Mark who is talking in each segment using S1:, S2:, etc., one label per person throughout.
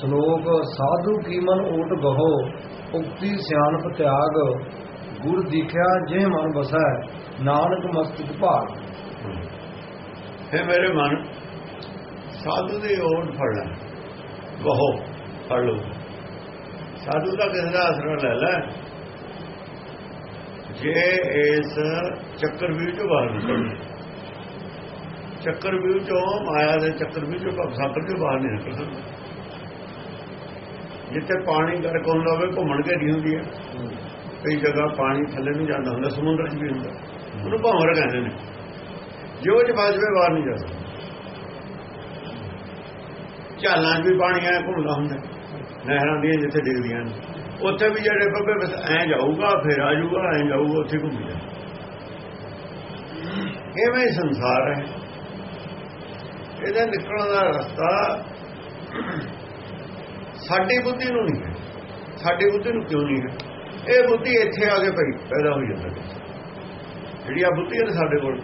S1: ਸ਼ਲੋਕ, ਸਾਧੂ ਕੀਮਨ ਓਟ ਗਹੋ ਉਕਤੀ ਸਿਆਣਪ ਤਿਆਗ, ਗੁਰ ਦਿਖਿਆ ਜੇ ਮਨ ਬਸੈ ਨਾਨਕ ਮਸਤਕ ਭਾਗ।
S2: ਹੈ ਮੇਰੇ ਮਨ, ਸਾਧੂ ਦੀ ਓਟ ਫੜ ਲੈ ਗਹੋ ਫੜ ਲਓ। ਸਾਧੂ ਦਾ ਕਿਸੇ ਦਾ ਆਸਰਾ ਲੈ ਲੈ। ਜੇ ਇਸ ਚੱਕਰ ਵਿੱਚ ਬਾਹਰ ਨਿਕਲ ਚੱਕਰ ਵਿੱਚੋਂ ਮਾਇਆ ਦੇ ਚੱਕਰ ਵਿੱਚੋਂ ਸਾਕਰ ਚੋਂ ਬਾਹਰ ਨਹੀਂ ਨਿਕਲ ਸਕਦਾ। ਜਿੱਥੇ ਪਾਣੀ ਗਰਕ ਹੁੰਦਾ ਹੋਵੇ ਘੁੰਮਣ ਘੇਰੀ ਹੁੰਦੀ ਹੈ। ਕਈ ਜਗ੍ਹਾ ਪਾਣੀ ਥੱਲੇ ਨੂੰ ਜਾਂਦਾ ਹੁੰਦਾ ਸਮੁੰਦਰ 'ਚ ਵੀ ਹੁੰਦਾ। ਉਹਨੂੰ ਭੌਰ ਕਹਿੰਦੇ ਨੇ। ਜੋ ਚ ਬਾਜਵੇ ਬਾਹਰ ਨਹੀਂ ਜਾ ਸਕਦਾ। ਝਾਲਾਂ 'ਚ ਵੀ ਪਾਣੀ ਆਇਆ ਘੁੰਮਦਾ ਹੁੰਦਾ। ਨਹਿਰਾਂ ਦੀਆਂ ਜਿੱਥੇ ਡਿੱਗਦੀਆਂ ਨੇ। ਉੱਥੇ ਵੀ ਜਿਹੜੇ ਬੱਬੇ ਬਸ ਐ ਜਾਊਗਾ ਫਿਰ ਆ ਜਾਊਗਾ ਐ ਜਾਊਗਾ ਉੱਥੇ ਘੁੰਮ ਜਾ ਐਵੇਂ ਸੰਸਾਰ ਹੈ। ਇਹਦਾ ਨਿਕਲਣ ਦਾ ਰਸਤਾ ਸਾਡੀ ਬੁੱਧੀ ਨੂੰ ਨਹੀਂ ਹੈ। ਸਾਡੀ ਬੁੱਧੀ ਨੂੰ ਕਿਉਂ ਨਹੀਂ ਹੈ? ਇਹ ਬੁੱਧੀ ਇੱਥੇ ਆ ਕੇ ਪਈ, ਪੈਦਾ ਹੋ ਜਾਂਦਾ ਜਿਹੜੀ ਆ ਬੁੱਧੀ ਹੈ ਸਾਡੇ ਕੋਲ,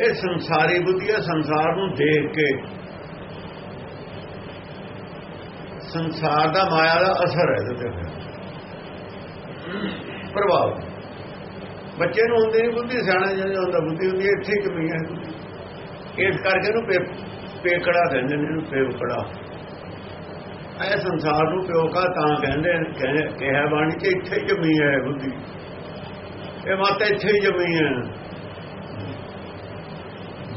S2: ਇਹ ਸੰਸਾਰੀ ਬੁੱਧੀ ਹੈ, ਸੰਸਾਰ ਨੂੰ ਦੇਖ ਕੇ। ਸੰਸਾਰ ਦਾ ਮਾਇਆ ਦਾ ਅਸਰ ਹੈ ਇਹਦੇ ਤੇ। ਪ੍ਰਭਾਵ। ਬੱਚੇ ਨੂੰ ਹੁੰਦੀ ਨਹੀਂ ਬੁੱਧੀ, ਸਿਆਣਾ ਜਿਹੜਾ ਹੁੰਦਾ ਬੁੱਧੀ ਹੁੰਦੀ ਹੈ ਇੱਥੇ ਕਮੀ ਹੈ। ਇਸ ਕਰਕੇ ਇਹਨੂੰ ਪੇਕੜਾ ਕਹਿੰਦੇ ਨੇ, ਇਹਨੂੰ ਪੇਕੜਾ। ਇਹ ਸੰਸਾਰ ਨੂੰ ਪਿਓਕਾ ਤਾਂ ਕਹਿੰਦੇ ਕਿਹਾ ਬਾਣੀ ਕਿ ਇੱਥੇ ਹੀ ਜਮੀ ਹੈ ਬੁੱਧੀ। ਇਹ ਮਾਤਾ ਇੱਥੇ ਹੀ ਜਮੀ ਹੈ।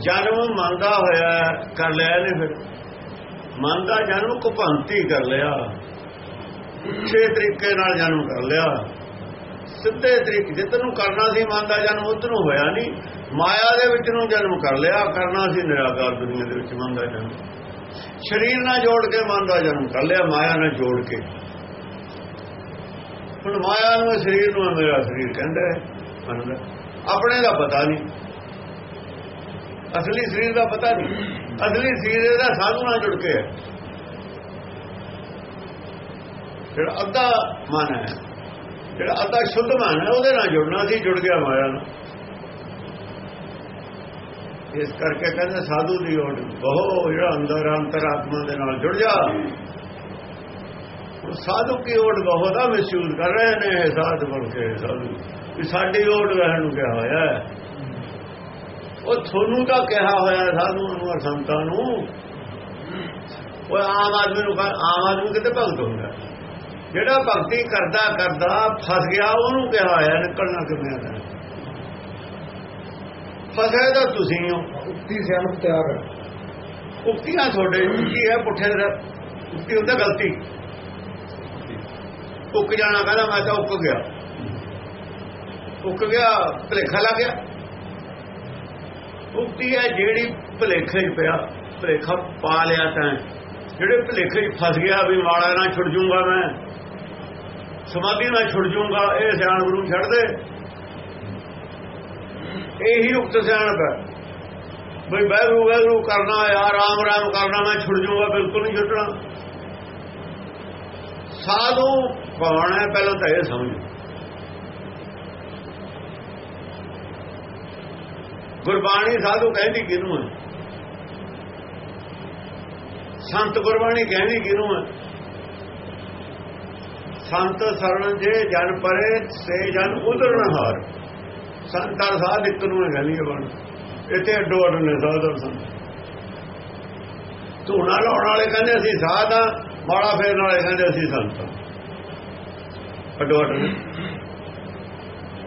S2: ਜਨਮ ਮੰਨਦਾ ਹੋਇਆ ਕਰ ਲਿਆ ਨੇ ਫਿਰ। ਮਨ ਦਾ ਜਨਮ ਕੁਪੰਤੀ ਕਰ ਲਿਆ। ਛੇ ਤਰੀਕੇ ਨਾਲ ਜਨਮ ਕਰ ਲਿਆ। ਸਿੱਧੇ ਤਰੀਕੇ ਜਿੱਤ ਨੂੰ ਕਰਨਾ ਸੀ ਮਨ ਦਾ ਜਨਮ ਉਤ ਨੂੰ ਹੋਇਆ ਨਹੀਂ। ਮਾਇਆ ਦੇ ਵਿੱਚ ਨੂੰ ਜਨਮ ਕਰ ਲਿਆ, ਕਰਨਾ ਸੀ ਨਿਰਾਕਾਰ ਦੁਨੀਆ ਦੇ ਵਿੱਚ ਮੰਨਦਾ ਜਨਮ। ਸਰੀਰ ਨਾਲ ਜੋੜ ਕੇ ਮਨ ਦਾ ਜਨਮ ਕਰ ਲਿਆ, ਮਾਇਆ ਨਾਲ ਜੋੜ ਕੇ। ਹੁਣ ਮਾਇਆ ਨੂੰ ਸਰੀਰ ਨੂੰ ਮੇਰਾ ਸਰੀਰ ਕਹਿੰਦਾ ਮੰਨਦਾ ਆਪਣੇ ਦਾ ਪਤਾ ਨਹੀਂ। ਅਸਲੀ ਸਰੀਰ ਦਾ ਪਤਾ ਨਹੀਂ। ਅਸਲੀ ਸਰੀਰ ਦਾ ਸਾਧੂ ਨਾਲ ਜੁੜ ਕੇ ਹੈ। ਜਿਹੜਾ ਅੱਧਾ ਮਨ ਹੈ, ਜਿਹੜਾ ਅੱਧਾ ਸ਼ੁੱਧ ਮਨ ਹੈ, ਉਹਦੇ ਨਾਲ ਜੁੜਨਾ ਸੀ, ਜੁੜ ਗਿਆ ਮਾਇਆ ਨਾਲ। ਇਸ ਕਰਕੇ ਕਹਿੰਦੇ ਸਾਧੂ ਦੀ ਓਟ, ਬਹੁ ਜਿਹੜਾ ਅੰਦਰ ਅੰਤਰਾਤਮਾ ਦੇ ਨਾਲ ਜੁੜ ਜਾ। ਉਹ ਸਾਧੂ ਕੀ ਓਟ ਬਹੁ ਦਾ ਮਹਿਸੂਸ ਕਰ ਰਹੇ ਨੇ ਇਹ ਸਾਧ ਬਣ ਕੇ, ਸਾਧੂ। ਵੀ ਸਾਡੀ ਓਟ ਰਹਿਣ ਨੂੰ ਕਿਹਾ ਹੋਇਆ ਉਹ ਤੁਹਾਨੂੰ ਤਾਂ ਕਿਹਾ ਹੋਇਆ ਸਾਧੂ ਨੂੰ ਸੰਤਾਂ ਨੂੰ। ਉਹ ਆਮ ਆਦਮੀ ਨੂੰ ਆਮ ਆਦਮੀ ਕਿਤੇ ਭਗਤ ਹੁੰਦਾ? ਜਿਹੜਾ ਭਗਤੀ ਕਰਦਾ ਕਰਦਾ, ਫਸ ਗਿਆ, ਉਹਨੂੰ ਕਿਹਾ ਹੋਇਆ ਨਿਕਲਣਾ ਕਿਵੇਂ ਆਉਂਦਾ ਫਸੇ ਤਾਂ ਤੁਸੀਂ ਹੋ।
S1: ਉਕਤੀ ਸਿਆਣਪ ਤਿਆਗ
S2: ਉਕਤੀਆਂ ਤੁਹਾਡੇ ਕੀ ਹੈ ਪੁੱਠੇ ਦਾ ਉਕਤੀ ਹੁੰਦਾ ਗਲਤੀ। ਉੱਕ ਜਾਣਾ ਕਹਿੰਦਾ ਮੈਂ ਤਾਂ ਉੱਕ ਗਿਆ। ਉੱਕ ਗਿਆ ਭਲੇਖਾ ਲੱਗ ਗਿਆ। ਉਕਤੀ ਹੈ ਜਿਹੜੀ ਭਲੇਖੇ 'ਚ ਪਿਆ। ਭਲੇਖਾ ਪਾ ਲਿਆ ਤਾਂ। ਜਿਹੜੇ ਭਲੇਖੇ 'ਚ ਫਸ ਗਿਆ ਵੀ ਮਾੜਾ ਨਾ ਛੁੱਟ ਜੂਗਾ ਮੈਂ। ਸਮਾਧੀ ਨਾਲ ਛੁੱਟ ਜੂਗਾ ਇਹ ਸਿਆਣ ਗੁਰੂ ਛੱਡ ਦੇ। ਇਹੀ ਉਕਤ ਸਿਆਣਪ ਹੈ। ਬਈ ਬਹਿਰੂ ਬਹਿਰੂ ਕਰਨਾ ਆ, ਰਾਮ ਰਾਮ ਕਰਨਾ, ਮੈਂ ਛੁੱਟ ਜਾਊਗਾ, ਬਿਲਕੁਲ ਨਹੀਂ ਛੁੱਟਣਾ। ਸਾਧੂ ਕੌਣ ਪਹਿਲਾਂ ਤਾਂ ਇਹ ਸਮਝ। ਗੁਰਬਾਣੀ ਸਾਧੂ ਕਹਿੰਦੀ ਕਿਹਨੂੰ ਹੈ? ਸੰਤ ਗੁਰਬਾਣੀ ਕਹਿੰਦੀ ਕਿਹਨੂੰ ਹੈ? ਸੰਤ ਸਰਣ ਜੇ ਜਨ ਪਰੇ, ਸੇ ਜਨ ਉਦਰਣ ਹਾਰ। ਸੰਤਾਂ ਸਾਧ ਇੱਕ ਨੂੰ ਕਹਿੰਦੀ ਹੈ ਬਣ। ਇੱਥੇ ਅੱਡੋ ਅੱਡ ਨੇ ਸਾਧ ਸੰਤ ਧੂਣਾ ਲਾਉਣ ਵਾਲੇ ਕਹਿੰਦੇ ਅਸੀਂ ਸਾਧ ਆ ਮਾੜਾ ਫੇਰਨ ਵਾਲੇ ਕਹਿੰਦੇ ਅਸੀਂ ਸੰਤ। ਅੱਡੋ ਅੱਡ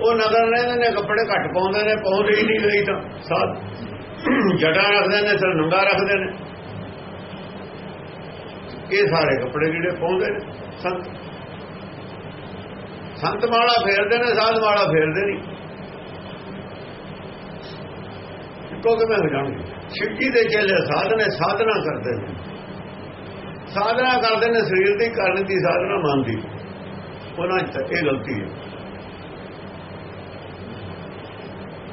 S2: ਉਹ ਨਗਰ ਰਹਿੰਦੇ ਨੇ ਕੱਪੜੇ ਘੱਟ ਪਾਉਂਦੇ ਨੇ, ਪਾਉਂਦੇ ਹੀ ਨਹੀਂ ਗਈ ਤਾਂ ਸਾਧ ਜੜਾ ਰੱਖਦੇ ਨੇ ਸਿਰ ਨੰਗਾ ਰੱਖਦੇ ਨੇ। ਇਹ ਸਾਰੇ ਕੱਪੜੇ ਜਿਹੜੇ ਪਾਉਂਦੇ ਨੇ, ਸੰਤ। ਸੰਤ ਮਾਲਾ ਫੇਰਦੇ ਨੇ, ਸਾਧ ਮਾਲਾ ਫੇਰਦੇ ਨਹੀਂ। ਇੱਕੋ ਕਿਵੇਂ ਹੋ ਜਾਣਗੇ ਸ਼ਿਵਜੀ ਦੇ ਚੇਲੇ ਸਾਧਨੇ ਸਾਧਨਾ ਕਰਦੇ ਨੇ। ਸਾਧਨਾ ਕਰਦੇ ਨੇ, ਸਰੀਰ ਦੀ ਕਰਨ ਦੀ ਸਾਧਨਾ ਮੰਨਦੀ। ਉਹਨਾਂ ਚ ਇਹ ਗਲਤੀ ਹੈ।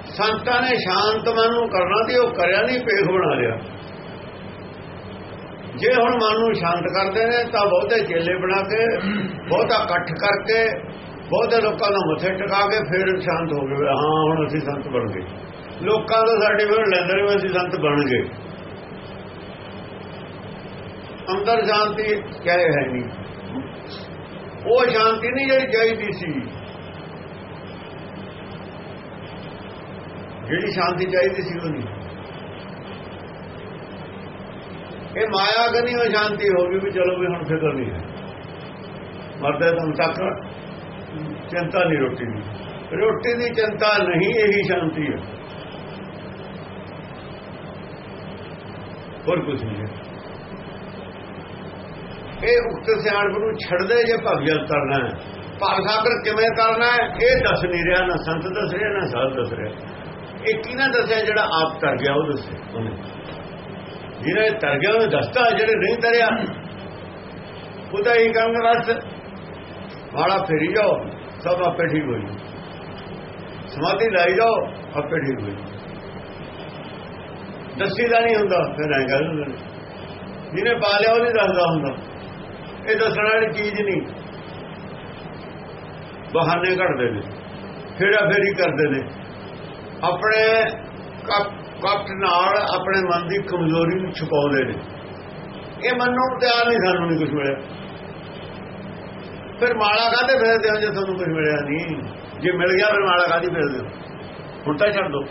S2: ਸੰਤਾਂ ਨੇ ਸ਼ਾਂਤ ਮਨ ਨੂੰ ਕਰਨਾ ਤੇ ਉਹ ਕਰਿਆ ਨਹੀਂ ਪੇਖ ਬਣਾ ਲਿਆ। ਜੇ ਹੁਣ ਮਨ ਨੂੰ ਸ਼ਾਂਤ ਕਰਦੇ ਨੇ, ਤਾਂ ਬਹੁਤੇ ਚੇਲੇ ਬਣਾ ਕੇ, ਬਹੁਤਾ ਇਕੱਠ ਕਰਕੇ, ਬਹੁਤੇ ਲੋਕਾਂ ਨੂੰ ਮੱਥੇ ਟਿਕਾ ਕੇ ਫਿਰ ਸ਼ਾਂਤ ਹੋ ਗਏ। ਹਾਂ, ਹੁਣ ਅਸੀਂ ਸੰਤ ਬਣ ਗਏ। ਲੋਕਾਂ ਦਾ ਸਰਟੀਫਿਕੇਟ ਲੈਂਦੇ ਨੇ ਅਸੀਂ ਸੰਤ ਬਣ ਗਏ। ਅੰਦਰ ਸ਼ਾਂਤੀ ਕਹੇ ਹੈ ਨਹੀਂ। ਉਹ ਸ਼ਾਂਤੀ ਨਹੀਂ ਜਿਹੜੀ ਚਾਹੀਦੀ ਸੀ। ਜਿਹੜੀ ਸ਼ਾਂਤੀ ਚਾਹੀਦੀ ਸੀ ਉਹ ਨਹੀਂ ਇਹ ਮਾਇਆ ਕਨੀ ਉਹ ਸ਼ਾਂਤੀ ਹੋ ਗਈ ਵੀ ਚਲੋ ਵੀ ਹੁਣ ਫਿਕਰ ਨਹੀਂ ਹੈ। ਮਰਦੇ ਤੁਮ ਤੱਕ ਚਿੰਤਾ ਨਹੀਂ ਰੋਟੀ ਦੀ। ਰੋਟੀ ਦੀ ਚਿੰਤਾ ਨਹੀਂ, ਇਹੀ ਸ਼ਾਂਤੀ ਹੈ। ਹੋਰ ਕੁਝ ਨਹੀਂ ਇਹ ਉਕਤ ਸਿਆਣਪ ਨੂੰ ਛੱਡਦੇ ਜੇ ਭਗਜਲ ਕਰਨਾ ਹੈ? ਭਗ ਸਾਗਰ ਕਿਵੇਂ ਕਰਨਾ ਹੈ? ਇਹ ਦੱਸ ਨਹੀਂ ਰਿਹਾ, ਨਾ ਸੰਤ ਦੱਸ ਰਿਹਾ, ਨਾ ਸਾਧ ਦੱਸ ਰਿਹਾ। ਇਹ ਕਿਹਨਾਂ ਦੱਸਿਆ ਜਿਹੜਾ ਆਪ ਤਰ ਗਿਆ, ਉਹ ਦੱਸੇ ਉਹਨੇ। ਜਿਹਨੇ ਤਰ ਗਿਆ, ਉਹਨੇ ਦੱਸਤਾ, ਜਿਹੜੇ ਨਹੀਂ ਤਰਿਆ। ਉਹਦਾ ਹੀ ਕੰਮ ਰਸ ਵਾਲਾ ਫੇਰੀ ਜਾਓ, ਸਭ ਆਪੇ ਠੀਕ ਹੋਈ ਸਮਾਧੀ ਲਾਈ ਜਾਓ, ਆਪੇ ਠੀਕ ਹੋਈ ਦੱਸੀ ਦਾ ਨਹੀਂ ਹੁੰਦਾ, ਫਿਰ ਐਂ ਗੱਲ ਹੁੰਦੀ। ਜਿਹਨੇ ਪਾ ਲਿਆ, ਉਹ ਨਹੀਂ ਦੱਸਦਾ ਹੁੰਦਾ। ਇਹ ਦੱਸਣ ਵਾਲੀ ਚੀਜ਼ ਨਹੀਂ। ਬਹਾਨੇ ਘੜਦੇ ਨੇ। ਫੇਰਾ ਫੇਰੀ ਕਰਦੇ ਨੇ। ਆਪਣੇ ਕਪਟ ਨਾਲ ਆਪਣੇ ਮਨ ਦੀ ਕਮਜ਼ੋਰੀ ਨੂੰ ਛੁਪਾਉਂਦੇ ਨੇ। ਇਹ ਮੰਨਣ ਨੂੰ ਤਿਆਰ ਨਹੀਂ ਸਾਨੂੰ ਨਹੀਂ ਕੁਝ ਮਿਲਿਆ। ਫਿਰ ਮਾਲਾ ਕਾਹਦੇ ਫੇਰਦੇ ਹੋ ਜੇ ਤੁਹਾਨੂੰ ਕੁਝ ਮਿਲਿਆ ਨਹੀਂ? ਜੇ ਮਿਲ ਗਿਆ, ਫਿਰ ਮਾਲਾ ਕਾਹਦੀ ਫੇਰਦੇ ਹੋ? ਹੁਣ ਤਾਂ ਛੱਡ ਦੋ।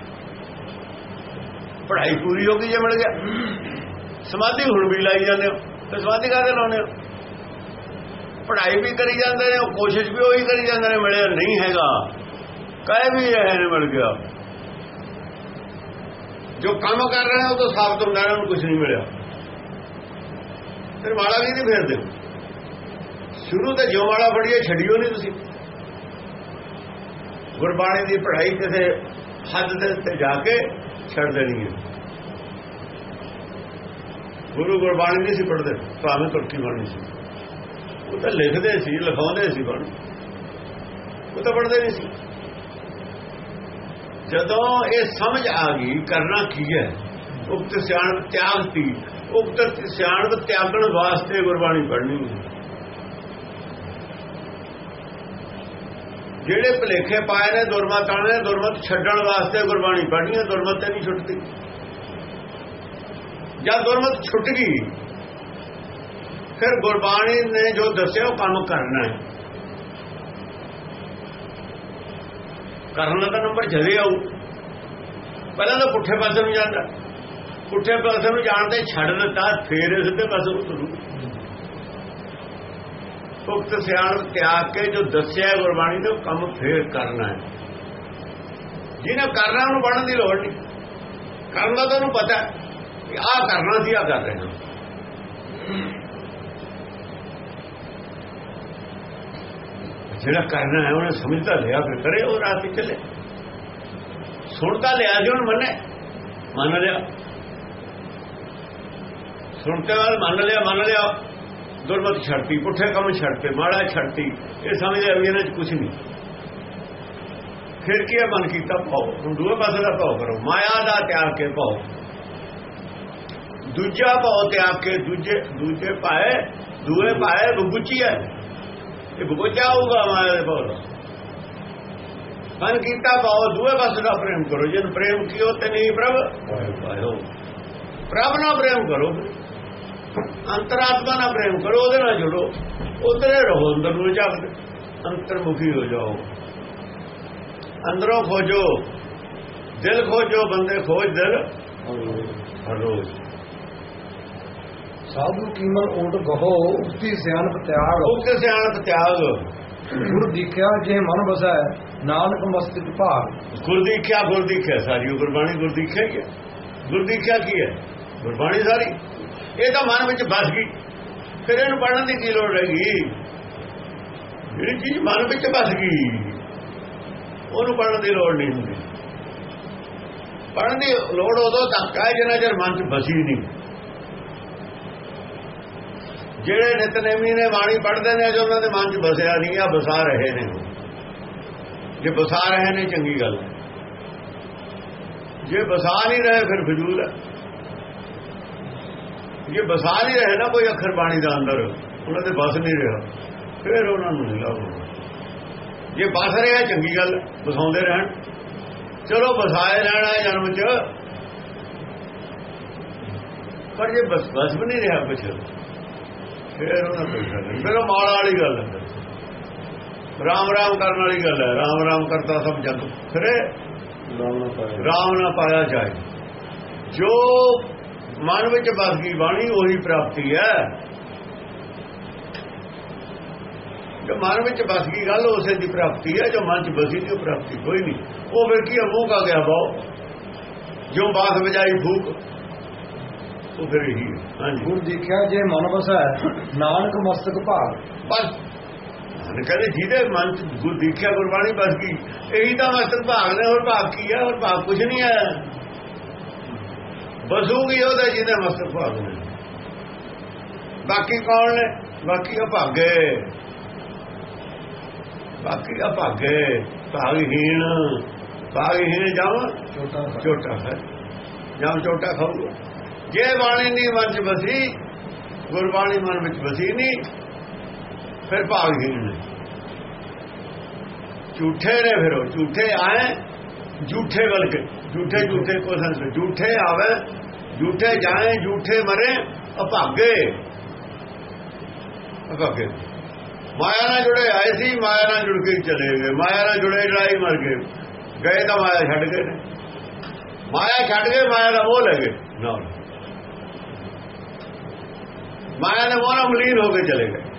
S2: ਪੜ੍ਹਾਈ ਪੂਰੀ ਹੋ ਗਈ ਜੇ ਮਿਲ ਗਿਆ। ਸਮਾਧੀ ਹੁਣ ਵੀ ਲਾਈ ਜਾਂਦੇ ਹੋ। ਤੇ ਸਮਾਧੀ ਕਾਹਦੇ ਲਾਉਂਦੇ ਹੋ? ਪੜ੍ਹਾਈ ਵੀ ਕਰੀ ਜਾਂਦੇ ਨੇ ਕੋਸ਼ਿਸ਼ ਵੀ ਉਹੀ ਕਰੀ ਜਾਂਦੇ ਨੇ, ਮਿਲਿਆ ਨਹੀਂ ਹੈਗਾ। ਕਹੇ ਵੀ ਇਹ ਨਹੀਂ ਮਿਲ ਗਿਆ। ਜੋ ਕੰਮ ਕਰ ਰਹੇ ਹੋ ਤਾਂ ਸਾਫ਼ ਹੁੰਦਾ ਹੈ ਉਹਨੂੰ ਕੁਝ ਨਹੀਂ ਮਿਲਿਆ। ਫਿਰ ਮਾਲਾ ਵੀ ਨਹੀਂ ਫੇਰਦੇ? ਸ਼ੁਰੂ ਤੇ ਜੋ ਮਾਲਾ ਫੜੀਏ, ਛੱਡਿਓ ਨਹੀਂ ਤੁਸੀਂ। ਗੁਰਬਾਣੀ ਦੀ ਪੜ੍ਹਾਈ ਕਿਸੇ ਹੱਦ ਦੇ ਉੱਤੇ ਜਾ ਕੇ ਛੱਡ ਦੇਣੀ ਹੈ। ਗੁਰੂ ਗੁਰਬਾਣੀ ਨਹੀਂ ਸੀ ਪੜ੍ਹਦੇ, ਭਾਵੇਂ ਤੁਰਕੀ ਬਾਣੀ ਸੀ। ਉਹ ਤਾਂ ਲਿਖਦੇ ਸੀ, ਲਿਖਾਉਂਦੇ ਸੀ ਬਣ। ਉਹ ਤਾਂ ਪੜ੍ਹਦੇ ਨਹੀਂ ਸੀ। ਜਦੋਂ ਇਹ ਸਮਝ ਆ ਗਈ, ਕਰਨਾ ਕੀ ਹੈ? ਉਕਤ ਸਿਆਣ ਤਿਆਗ ਤੀ ਉਕਤ ਸਿਆਣ ਤਿਆਗਣ ਵਾਸਤੇ ਗੁਰਬਾਣੀ ਪੜ੍ਹਨੀ ਜਿਹੜੇ ਭਲੇਖੇ ਪਾਏ ਨੇ, ਦੁਰਮਤ ਆਣੇ ਦੁਰਮਤ ਛੱਡਣ ਵਾਸਤੇ ਗੁਰਬਾਣੀ ਪੜ੍ਹਨੀ ਹੈ, ਦੁਰਮਤ ਤੇ ਨਹੀਂ ਛੁੱਟਦੀ। ਜਦ ਦੁਰਮਤ ਛੁੱਟ ਗਈ, ਫਿਰ ਗੁਰਬਾਣੀ ਨੇ ਜੋ ਦੱਸਿਆ, ਉਹ ਕੰਮ ਕਰਨਾ ਹੈ। ਕਰਨ ਦਾ ਨੰਬਰ ਜਦੇ ਆਉ ਪਹਿਲਾਂ ਤਾਂ ਪੁੱਠੇ ਪਾਸੇ ਨੂੰ ਜਾਂਦਾ। ਪੁੱਠੇ ਪਾਸੇ ਨੂੰ ਜਾਣ ਤੇ ਛੱਡ ਦਿੱਤਾ, ਫੇਰ ਸਿੱਧੇ ਪਾਸੇ ਨੂੰ ਤੁਰੂ। ਮੁਕਤ ਸਿਆਣ ਤਿਆਗ ਕੇ ਜੋ ਦੱਸਿਆ ਗੁਰਬਾਣੀ ਨੇ ਉਹ ਕੰਮ ਫੇਰ ਕਰਨਾ ਹੈ। ਜਿਹਨੇ ਕਰਨਾ, ਉਹਨੂੰ ਪੜਨ ਦੀ ਲੋੜ ਨਹੀਂ। ਕਰਨ ਦਾ ਤੁਹਾਨੂੰ ਪਤਾ ਕਿ ਆਹ ਕਰਨਾ ਸੀ, ਆਹ ਕਰ ਰਹੇ ਹਾਂ ਜਿਹੜਾ ਕਰਨਾ ਹੈ, ਉਹਨੇ ਸਮਝਦਾ ਲਿਆ ਫਿਰ ਕਰੇ, ਉਹ ਰਾਤ ਵਿੱਚ ਚੱਲੇ। ਸੁਣਦਾ ਲਿਆ ਜੀ, ਉਹਨੂੰ ਮੰਨੇ। ਮੰਨ ਲਿਆ। ਸੁਣਤੇ ਵਾਲ ਮੰਨ ਲਿਆ ਮੰਨ ਲਿਆ। ਦੁਰਮਤ ਛੱਡਤੀ ਪੁੱਠੇ ਕੰਮ ਛੱਡਤੇ ਮਾੜਾ ਛੱਡਤੀ ਇਹ ਸਮਝਦੇ ਵੀ ਇਹਨਾਂ 'ਚ ਕੁਝ ਨਹੀਂ। ਫਿਰ ਕੀ ਮਨ ਕੀਤਾ ਪਾਓ ਹੁਣ ਦੂਏ ਪਾਸੇ ਦਾ ਪਾਓ ਕਰੋ, ਮਾਇਆ ਦਾ ਤਿਆਗ ਕੇ ਪਾਓ ਦੂਜਾ ਪਾਓ ਤਿਆਗ ਕੇ ਦੂਜੇ ਦੂਜੇ ਪਾਏ, ਦੂਏ ਪਾਏ ਬੁੱਚੀ ਹੈ। ਇਹ ਬੁੱਚਾ ਹੋਊਗਾ ਮਾਇਆ ਦੇ ਪਾਓ ਮਨ ਕੀਤਾ ਪਾਓ ਦੂਏ ਪਾਸੇ ਦਾ ਪ੍ਰੇਮ ਕਰੋ ਜਨ ਪ੍ਰੇਮ ਕੀਓ ਤੇ ਨਹੀਂ ਪ੍ਰਭ ਪਾਇਓ। ਪ੍ਰਭ ਨਾਲ ਪ੍ਰੇਮ ਕਰੋ। ਅੰਤਰਾਤਮਾ ਨਾਲ ਪ੍ਰੇਮ ਕਰੋ ਉਹਦੇ ਨਾਲ ਜੁੜੋ। ਉਧਰੇ ਰਹੋ ਅੰਦਰ ਨੂੰ ਜਾਗਦੇ ਅੰਤਰਮੁਖੀ ਹੋ ਜਾਓ। ਅੰਦਰੋਂ ਖੋਜੋ। ਦਿਲ ਖੋਜੋ ਬੰਦੇ ਖੋਜ ਦਿਲ ਹਰ ਰੋਜ਼
S1: ਸਾਧੂ ਕੀਮਨ ਓਟ ਗਹੋ ਉਕਤੀ ਸਿਆਣਪ ਤਿਆਗ।
S2: ਉਕਤ ਸਿਆਣਪ ਤਿਆਗ।
S1: ਗੁਰ ਦੀਖਿਆ ਜੇ ਮਨ ਵਸੈ ਨਾਨਕ ਮਸਤਿਕ ਭਾਗ।
S2: ਗੁਰ ਦੀਖਿਆ ਗੁਰ ਦੀਖਿਆ ਸਾਰੀ ਗੁਰਬਾਣੀ ਗੁਰ ਦੀਖਿਆ ਹੀ ਹੈ। ਗੁਰ ਦੀਖਿਆ ਕੀ ਹੈ? ਗੁਰਬਾਣੀ ਸਾਰੀ। ਇਹ ਤਾਂ ਮਨ ਵਿੱਚ ਬਸ ਗਈ। ਫਿਰ ਇਹਨੂੰ ਪੜਨ ਦੀ ਕੀ ਲੋੜ ਰਹੀ ਜਿਹੜੀ ਚੀਜ਼ ਮਨ ਵਿੱਚ ਬਸ ਗਈ, ਉਹਨੂੰ ਪੜਨ ਦੀ ਲੋੜ ਨਹੀਂ ਹੁੰਦੀ। ਪੜਨ ਦੀ ਲੋੜ ਉਦੋਂ ਤੱਕ ਹੈ ਜਿੰਨਾ ਚਿਰ ਮਨ 'ਚ ਬਸੀ ਨਹੀਂ। ਜਿਹੜੇ ਨਿਤਨੇਮੀ ਨੇ ਬਾਣੀ ਪੜ੍ਹਦੇ ਨੇ ਜੋ ਉਹਨਾਂ ਦੇ ਮਨ 'ਚ ਬਸਿਆ ਨਹੀਂ, ਆ ਬਸਾ ਰਹੇ ਨੇ। ਜੇ ਵਸਾ ਰਹੇ ਨੇ, ਚੰਗੀ ਗੱਲ ਜੇ ਵਸਾ ਨਹੀਂ ਰਹੇ, ਫਿਰ ਫਜ਼ੂਲ ਹੈ। ਜੇ ਬਸਾ ਨਹੀਂ ਰਹੇ ਨਾ ਕੋਈ ਅੱਖਰ ਬਾਣੀ ਦਾ ਅੰਦਰ ਉਹਨਾਂ ਦੇ ਬਸ ਨਹੀਂ ਰਿਹਾ। ਫਿਰ ਉਹਨਾਂ ਨੂੰ ਨਹੀਂ ਲਾਭਣਾ ਜੇ ਬਸ ਰਿਹਾ ਚੰਗੀ ਗੱਲ ਬਸਾਉਂਦੇ ਰਹਿਣ। ਚਲੋ ਬਸਾਏ ਰਹਿਣਾ ਜਨਮ 'ਚ। ਪਰ ਜੇ ਬਸ ਬਸ ਵੀ ਨਹੀਂ ਰਿਹਾ ਕੁਛ ਫਿਰ ਉਹਨਾਂ ਕੋਈ ਗੱਲ ਫਿਰ ਮਾਲਾ ਵਾਲੀ ਗੱਲ ਹੈ। ਰਾਮ ਰਾਮ ਕਰਨ ਵਾਲੀ ਗੱਲ ਹੈ। ਰਾਮ ਰਾਮ ਕਰਤਾ ਸਭ ਜਗ ਫਿਰੇ। ਰਾਮ ਨਾ ਪਾਇਆ ਜਾਏ। ਜੋ ਮਨ ਵਿੱਚ ਵਸ ਗਈ ਬਾਣੀ ਉਹੀ ਪ੍ਰਾਪਤੀ ਹੈ। ਜੋ ਮਨ ਵਿੱਚ ਵਸ ਗਈ ਗੱਲ ਉਸੇ ਦੀ ਪ੍ਰਾਪਤੀ ਹੈ ਜੋ ਮਨ 'ਚ ਬਸੀ ਦੀ ਪ੍ਰਾਪਤੀ ਕੋਈ ਨਹੀਂ। ਉਹ ਫਿਰ ਕੀ ਮੂੰਹ ਕਾ ਗਿਆ ਬਾਉ ਜੋ ਬਾਤ ਵਜਾਈ ਫੂਕ ਉਹ ਫਿਰ ਹੈ। ਹਾਂਜੀ।
S1: ਗੁਰ ਦੇਖਿਆ ਜੇ ਮਨ ਵਸੈ ਨਾਨਕ ਮਸਤਕ ਭਾਗ।
S2: ਬਸ। ਕਹਿੰਦੇ ਜਿਹਦੇ ਮਨ ਚ ਗੁਰ ਦੇਖਿਆ ਗੁਰਬਾਣੀ ਬਸ ਗਈ ਇਹੀ ਤਾਂ ਮਸਤਕ ਭਾਗ ਨੇ ਹੋਰ ਭਾਗ ਕੀ ਹੈ ਹੋਰ ਭਾਗ ਕੁਝ ਨਹੀਂ ਹੈ। ਬਸੂਗੀ ਉਹਦਾ ਜਿਹਦੇ ਮਸਤਕ ਭਾਗ ਨੇ ਬਾਕੀ ਕੌਣ ਨੇ? ਬਾਕੀ ਅਭਾਗੇ ਬਾਕੀ ਅਭਾਗੇ ਭਾਗਹੀਣ। ਭਾਗਹੀਣ ਜਾਵਾਂ?
S1: ਛੋਟਾ
S2: ਝੋਟਾ ਹੈ ਜਾਂ ਝੋਟਾ ਖਾਊਗਾ। ਜੇ ਬਾਣੀ ਨਹੀਂ ਮਨ ਚ ਬਸੀ ਗੁਰਬਾਣੀ ਮਨ ਵਿੱਚ ਬਸੀ ਨਹੀਂ ਫਿਰ ਭਾਗਹੀਣ ਨੇ। ਝੂਠੇ ਨੇ ਫਿਰ ਉਹ। ਝੂਠੇ ਆਏ ਝੂਠੇ ਵੱਲ ਕੇ ਝੂਠੇ ਝੂਠੇ ਕੋ ਸੰਸ ਝੂਠੇ ਆਵੇ, ਝੂਠੇ ਜਾਏ ਝੂਠੇ ਮਰੇ, ਅਭਾਗੇ। ਅਭਾਗੇ। ਮਾਇਆ ਨਾਲ ਜੁੜੇ ਆਏ ਸੀ, ਮਾਇਆ ਨਾਲ ਜੁੜ ਕੇ ਚਲੇ ਗਏ। ਮਾਇਆ ਨਾਲ ਜੁੜੇ ਲੜਾਈ ਮਰ ਗਏ। ਗਏ ਤਾਂ ਮਾਇਆ ਛੱਡ ਗਏ ਨੇ। ਮਾਇਆ ਛੱਡ ਗਏ, ਮਾਇਆ ਦਾ ਮੋਹ ਲੈ ਗਏ। ਨਾਲ ਮਾਇਆ ਦੇ ਮੋਹ ਨਾਲ ਮਲੀਨ ਹੋ ਕੇ ਚਲੇ ਗਏ।